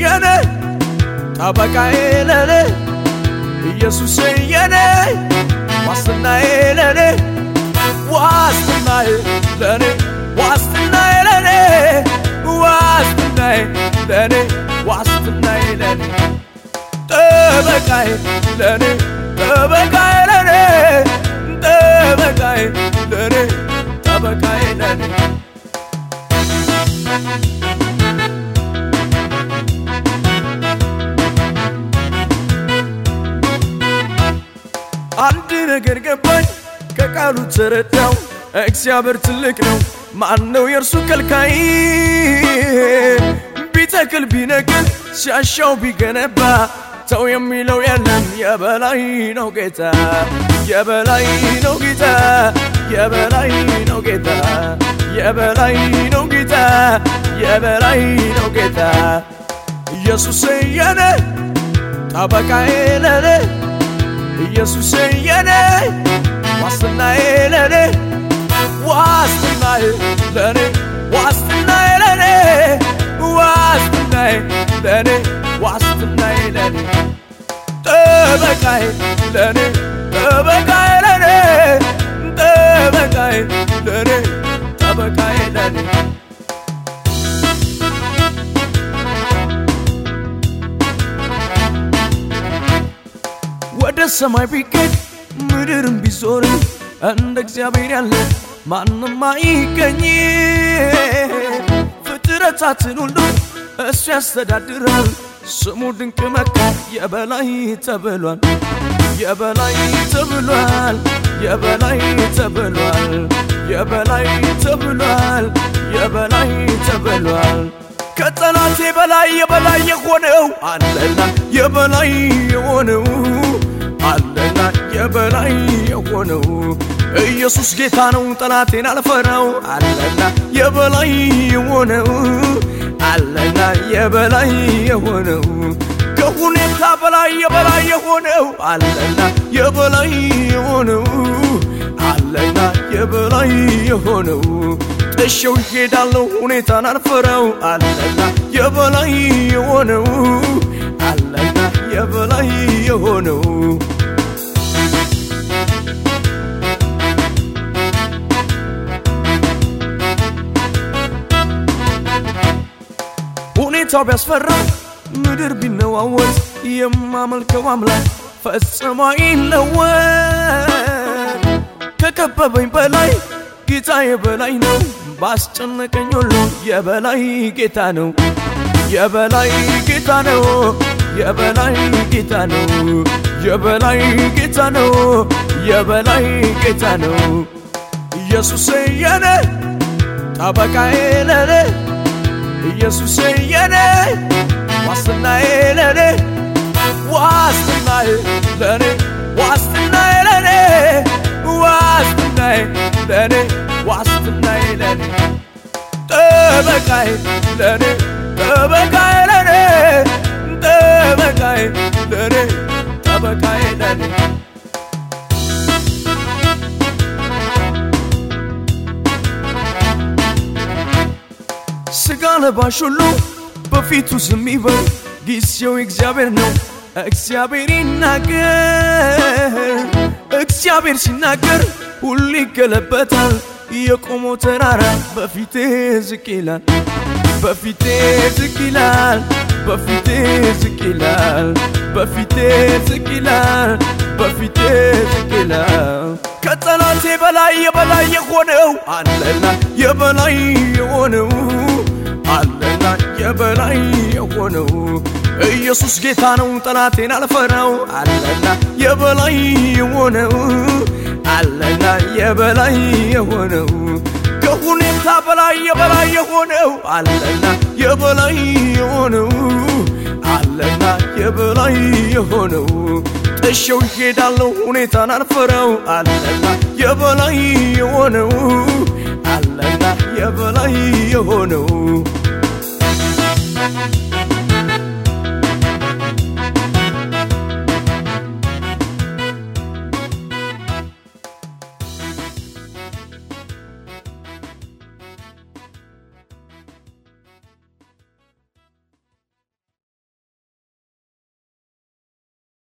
የኔ ጠበቃዬ ለኔ ኢየሱስ የኔ ዋስትናዬ ለኔ ዋስትናዬ ለኔ ዋስትናዬ ለኔ ዋስትናዬ ለኔ ዋስትናዬ ለኔ ጠበቃዬ ለኔ ጠበቃዬ ነገር ገባኝ። ከቃሉ ተረዳው። እግዚአብሔር ትልቅ ነው። ማን ነው የእርሱ ከልካይ? ቢተክል ቢነቅል ሲያሻው ቢገነባ ተው የሚለው የለም የበላይ ነው ጌታ የበላይ ነው ጌታ የበላይ ነው ጌታ የበላይ ነው ጌታ የበላይ ነው ጌታ። ኢየሱስ የኔ ጠበቃዬ ለኔ ኢየሱስ የኔ ዋስትናዬ ለኔ ዋስትናዬ ለኔ ዋስትናዬ ለኔ ዋስትናዬ ለኔ ዋስትናዬ ለኔ ጠበቃዬ ለኔ ጠበቃዬ ወደ ሰማይ ቢገድ ምድርም ቢዞር እንደ እግዚአብሔር ያለ ማንም አይገኝ። ፍጥረታትን ሁሉ እሱ ያስተዳድራል። ስሙ ድንቅ መካር የበላይ ተብሏል፣ የበላይ ተብሏል፣ የበላይ ተብሏል፣ የበላይ ተብሏል፣ የበላይ ተብሏል። ከጠላቴ በላይ የበላይ የሆነው አለና የበላይ የሆነው አለና የበላይ የሆነው ኢየሱስ ጌታ ነው፣ ጠላቴን አልፈራው። አለና የበላይ የሆነው አለና የበላይ የሆነው ከሁኔታ በላይ የበላይ የሆነው አለና የበላይ የሆነው አለና የበላይ የሆነው። ጥሼው ይሄዳለሁ ሁኔታን አልፈራው። አለና የበላይ የሆነው አለና የበላይ የሆነው ሁኔታው ቢያስፈራ ምድር ቢነዋወጥ የማመልከው አምላክ ፈጽሞ አይለወጥ። ከከበበኝ በላይ ጌታዬ በላይ ነው። ባስጨነቀኝ ሁሉ የበላይ ጌታ ነው። የበላይ ጌታ ነው። የበላይ ጌታ ነው። የበላይ ጌታ ነው። የበላይ ጌታ ነው። ኢየሱስ የኔ ጠበቃዬ ለኔ ኢየሱስ የኔ ዋስትናዬ ለኔ ዋስትናዬ ለኔ ዋስትናዬ ለኔ ዋስትናዬ ለኔ ዋስትናዬ ለኔ ጠበቃዬ ለኔ ጠበቃዬ ለኔ ጠበቃዬ ለኔ ጠበቃዬ ለኔ ስጋ ለባሽ ሁሉ በፊቱ ዝም ይበል፣ ጊዜው እግዚአብሔር ነው። እግዚአብሔር ይናገር። እግዚአብሔር ሲናገር ሁሉ ይገለበታል። የቆመው ተራራ በፊቴ ዝቅ ይላል፣ በፊቴ ዝቅ ይላል፣ በፊቴ ዝቅ ይላል፣ በፊቴ ዝቅ ይላል፣ በፊቴ ዝቅ ይላል። ከጠላቴ በላይ የበላይ የሆነው አለና የበላይ የሆነው አለና የበላይ የሆነው ኢየሱስ ጌታ ነው፣ ጠላቴን አልፈራው። አለና የበላይ የሆነው አለና የበላይ የሆነው ከሁኔታ በላይ የበላይ የሆነው አለና የበላይ የሆነው አለና የበላይ የሆነው። ጥሼው ይሄዳለሁ ሁኔታን አልፈራው። አለና የበላይ የሆነው አለና የበላይ የሆነው